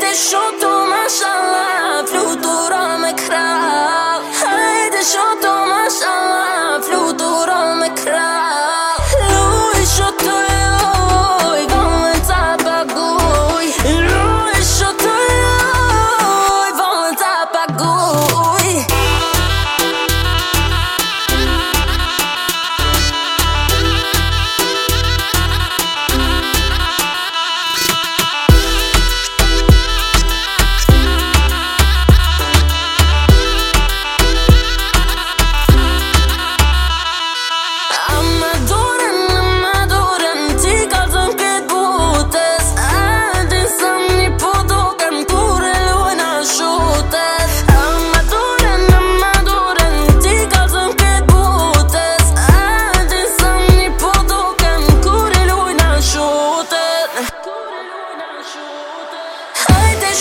De shot, Thomas!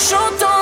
chantant.